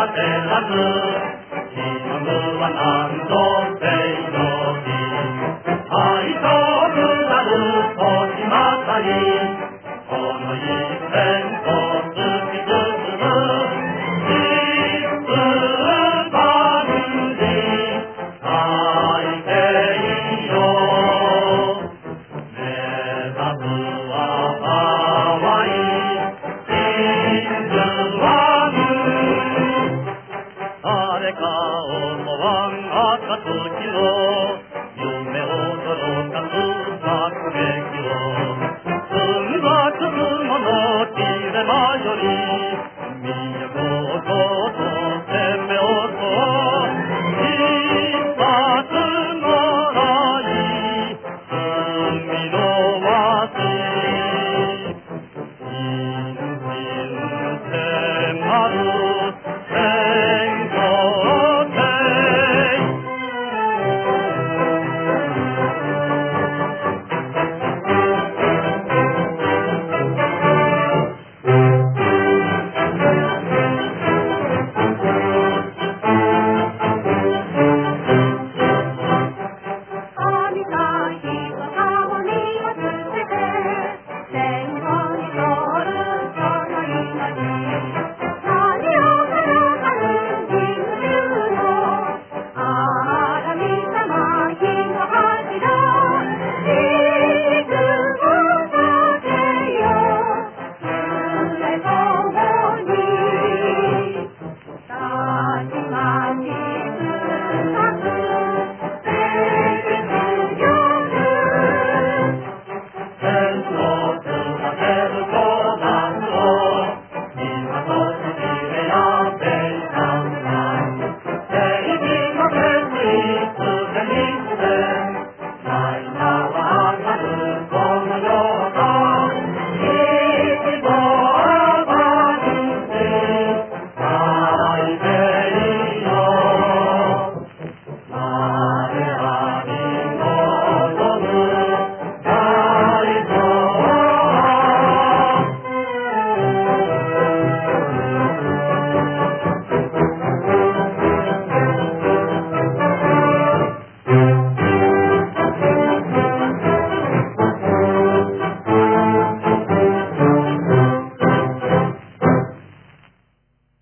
言わせらず忍は何度せの日愛とくなる年またにこの一戦と突き進む一番に咲いていよ目指すは America.